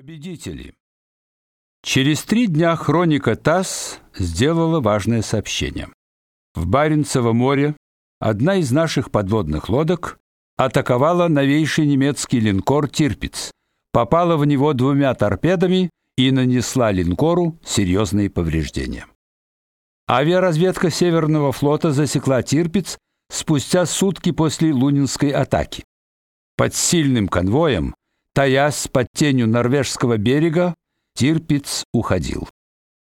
Победители. Через три дня хроника ТАСС сделала важное сообщение. В Баренцевом море одна из наших подводных лодок атаковала новейший немецкий линкор Тирпиц, попала в него двумя торпедами и нанесла линкору серьезные повреждения. Авиаразведка Северного флота засекла Тирпиц спустя сутки после Лунинской атаки. Под сильным конвоем Таясь под тенью норвежского берега, Тирпиц уходил.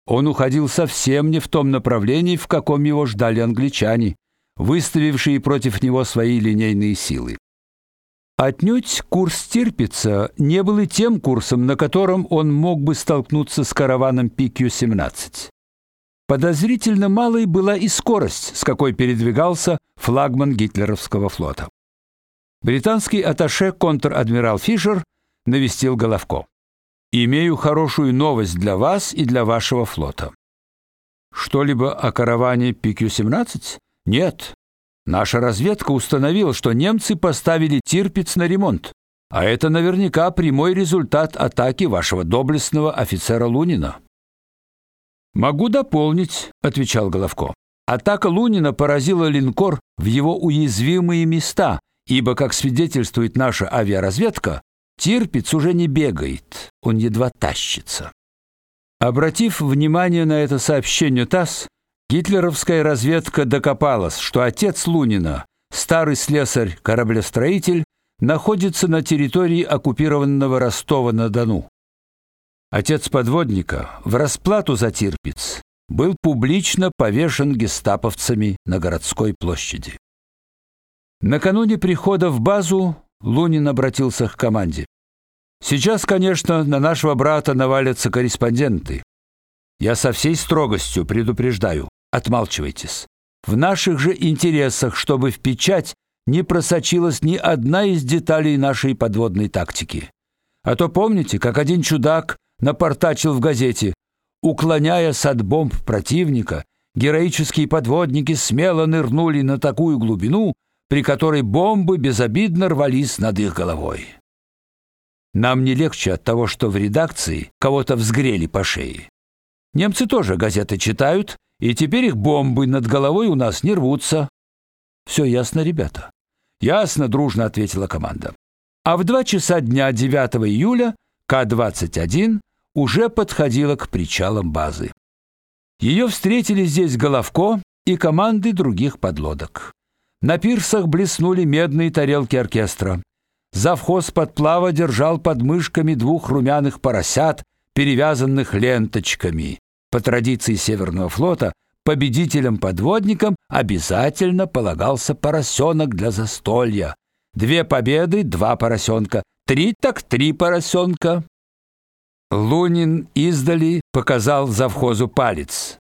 Он уходил совсем не в том направлении, в каком его ждали англичане, выставившие против него свои линейные силы. Отнюдь курс Тирпица не был и тем курсом, на котором он мог бы столкнуться с караваном PQ-17. Подозрительно малой была и скорость, с какой передвигался флагман гитлеровского флота. Британский атташе контр-адмирал Фишер навестил Головко. Имею хорошую новость для вас и для вашего флота. Что-либо о караване PQ-17? Нет. Наша разведка установила, что немцы поставили Тирпиц на ремонт. А это наверняка прямой результат атаки вашего доблестного офицера Лунина. Могу дополнить, отвечал Головко. Атака Лунина поразила линкор в его уязвимые места ибо, как свидетельствует наша авиаразведка, Тирпиц уже не бегает, он едва тащится. Обратив внимание на это сообщение ТАСС, гитлеровская разведка докопалась, что отец Лунина, старый слесарь-кораблестроитель, находится на территории оккупированного Ростова-на-Дону. Отец подводника в расплату за Тирпиц был публично повешен гестаповцами на городской площади. Накануне прихода в базу Лунин обратился к команде. Сейчас, конечно, на нашего брата навалятся корреспонденты. Я со всей строгостью предупреждаю: отмалчивайтесь. В наших же интересах, чтобы в печать не просочилась ни одна из деталей нашей подводной тактики. А то помните, как один чудак напортачил в газете: уклоняясь от бомб противника, героические подводники смело нырнули на такую глубину, при которой бомбы безобидно рвались над их головой. Нам не легче от того, что в редакции кого-то взгрели по шее. Немцы тоже газеты читают, и теперь их бомбы над головой у нас не рвутся. Все ясно, ребята. Ясно, дружно ответила команда. А в два часа дня 9 июля К-21 уже подходила к причалам базы. Ее встретили здесь Головко и команды других подлодок. На пирсах блеснули медные тарелки оркестра. Завхоз подплава держал под мышками двух румяных поросят, перевязанных ленточками. По традиции Северного флота победителям-подводникам обязательно полагался поросенок для застолья. Две победы, два поросенка. Три так три поросенка. Лунин издали показал завхозу палец.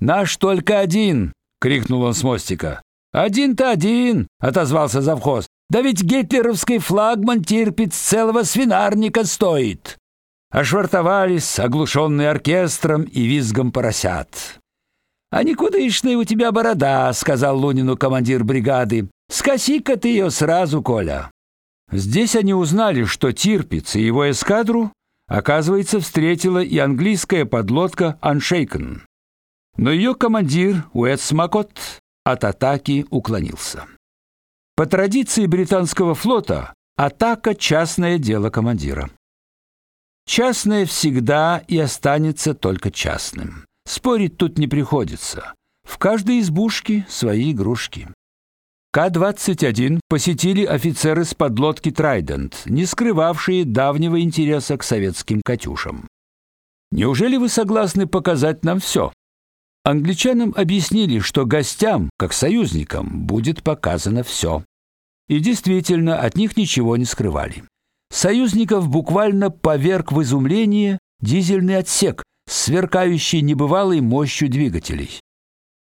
«Наш только один!» — крикнул он с мостика. «Один-то один!» — отозвался завхоз. «Да ведь гитлеровский флагман терпит целого свинарника стоит!» Ошвартовались, оглушенные оркестром и визгом поросят. «А никудышная у тебя борода», — сказал Лунину командир бригады. «Скоси-ка ты ее сразу, Коля». Здесь они узнали, что Тирпиц и его эскадру, оказывается, встретила и английская подлодка «Аншейкен». Но ее командир Уэтсмакот от атаки уклонился. По традиции британского флота, атака частное дело командира. Частное всегда и останется только частным. Спорить тут не приходится. В каждой избушке свои игрушки. К-21 посетили офицеры с подлодки Трайдент, не скрывавшие давнего интереса к советским катюшам. Неужели вы согласны показать нам все? Англичанам объяснили, что гостям, как союзникам, будет показано все. И действительно, от них ничего не скрывали. Союзников буквально поверг в изумление дизельный отсек с сверкающей небывалой мощью двигателей.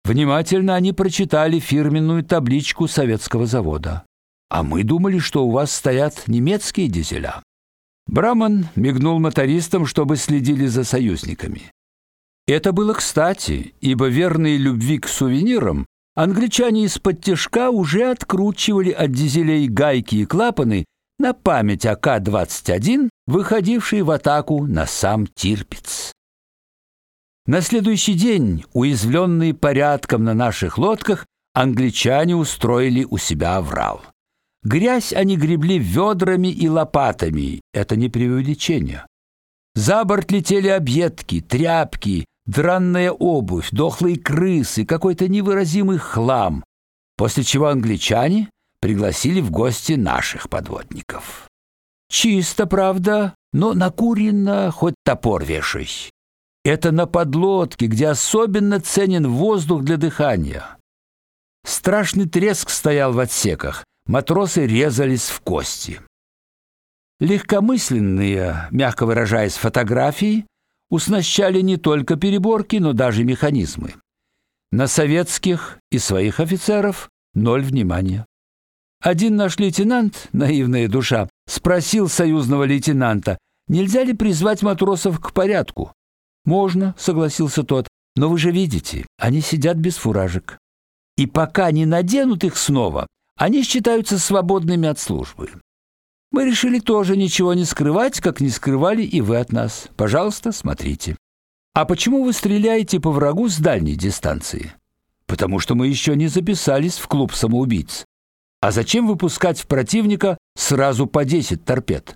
Внимательно они прочитали фирменную табличку советского завода. А мы думали, что у вас стоят немецкие дизеля. Браман мигнул мотористам, чтобы следили за союзниками. Это было кстати, ибо верные любви к сувенирам англичане из-под тяжка уже откручивали от дизелей гайки и клапаны, на память о К-21, выходившей в атаку на сам Тирпиц. На следующий день, уязвленные порядком на наших лодках, англичане устроили у себя оврал. Грязь они гребли ведрами и лопатами, это не преувеличение. За борт летели объедки, тряпки, дранная обувь, дохлые крысы, какой-то невыразимый хлам, после чего англичане пригласили в гости наших подводников. Чисто, правда, но накурено, хоть топор вешай. Это на подлодке, где особенно ценен воздух для дыхания. Страшный треск стоял в отсеках, матросы резались в кости. Легкомысленные, мягко выражаясь, фотографии уснащали не только переборки, но даже механизмы. На советских и своих офицеров ноль внимания. Один наш лейтенант, наивная душа, спросил союзного лейтенанта, нельзя ли призвать матросов к порядку. Можно, согласился тот. Но вы же видите, они сидят без фуражек. И пока не наденут их снова, они считаются свободными от службы. Мы решили тоже ничего не скрывать, как не скрывали и вы от нас. Пожалуйста, смотрите. А почему вы стреляете по врагу с дальней дистанции? Потому что мы еще не записались в клуб самоубийц. А зачем выпускать в противника сразу по 10 торпед?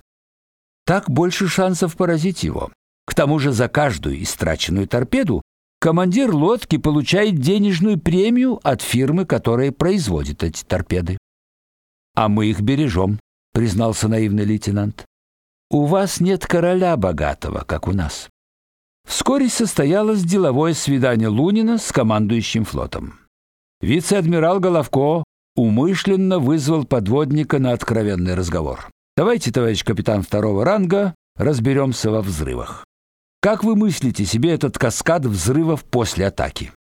Так больше шансов поразить его. К тому же за каждую истраченную торпеду командир лодки получает денежную премию от фирмы, которая производит эти торпеды. А мы их бережем, признался наивный лейтенант. У вас нет короля богатого, как у нас. Вскоре состоялось деловое свидание Лунина с командующим флотом. Вице-адмирал Головко умышленно вызвал подводника на откровенный разговор. Давайте, товарищ капитан второго ранга, разберемся во взрывах. Как вы мыслите себе этот каскад взрывов после атаки?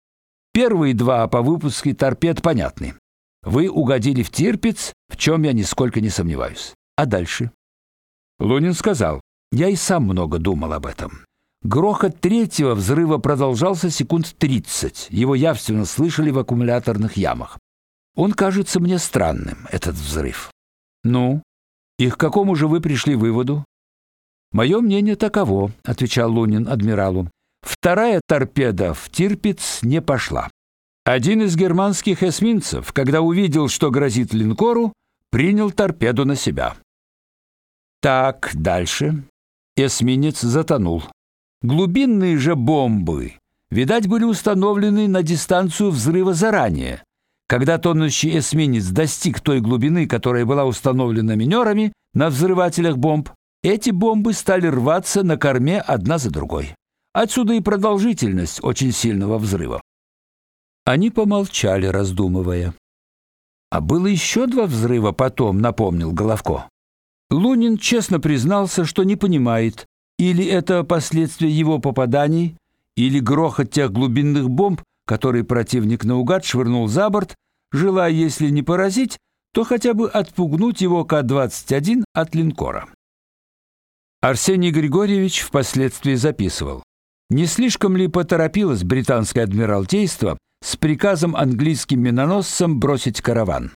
Первые два по выпуску торпед понятны. Вы угодили в Тирпиц, в чем я нисколько не сомневаюсь. А дальше? Лунин сказал: "Я и сам много думал об этом. Грохот третьего взрыва продолжался секунд 30. Его явственно слышали в аккумуляторных ямах. Он кажется мне странным, этот взрыв. Ну, и к какому же вы пришли выводу? Мое мнение таково, отвечал Лунин адмиралу. Вторая торпеда в Тирпиц не пошла. Один из германских эсминцев, когда увидел, что грозит линкору, принял торпеду на себя. Так, дальше. Эсминец затонул. Глубинные же бомбы, видать, были установлены на дистанцию взрыва заранее. Когда тонущий эсминец достиг той глубины, которая была установлена минерами на взрывателях бомб, эти бомбы стали рваться на корме одна за другой. Отсюда и продолжительность очень сильного взрыва. Они помолчали, раздумывая. А было еще два взрыва потом, напомнил Головко. Лунин честно признался, что не понимает, или это последствия его попаданий, или грохот тех глубинных бомб, которые противник наугад швырнул за борт, желая, если не поразить, то хотя бы отпугнуть его К-21 от линкора. Арсений Григорьевич впоследствии записывал: Не слишком ли поторопилось британское адмиралтейство с приказом английским миноносцам бросить караван?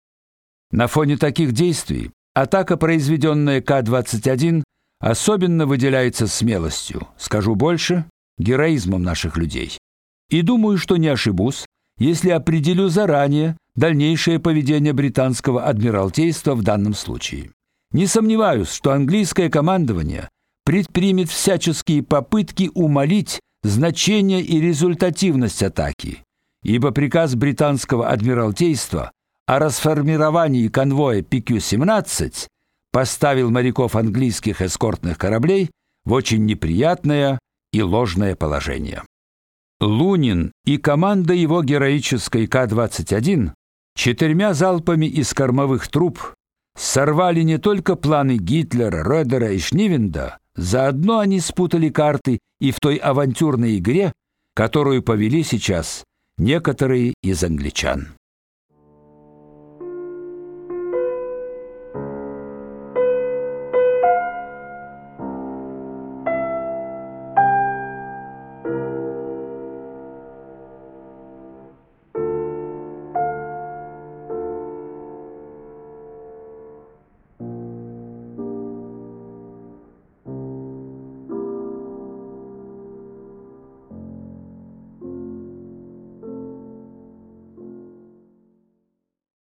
На фоне таких действий атака, произведенная К-21, особенно выделяется смелостью, скажу больше, героизмом наших людей. И думаю, что не ошибусь, если определю заранее дальнейшее поведение британского адмиралтейства в данном случае. Не сомневаюсь, что английское командование предпримет всяческие попытки умалить значение и результативность атаки, ибо приказ британского адмиралтейства о расформировании конвоя PQ-17 поставил моряков английских эскортных кораблей в очень неприятное и ложное положение. Лунин и команда его героической К-21 четырьмя залпами из кормовых труб сорвали не только планы Гитлера, Рёдера и Шнивенда, Заодно они спутали карты и в той авантюрной игре, которую повели сейчас некоторые из англичан.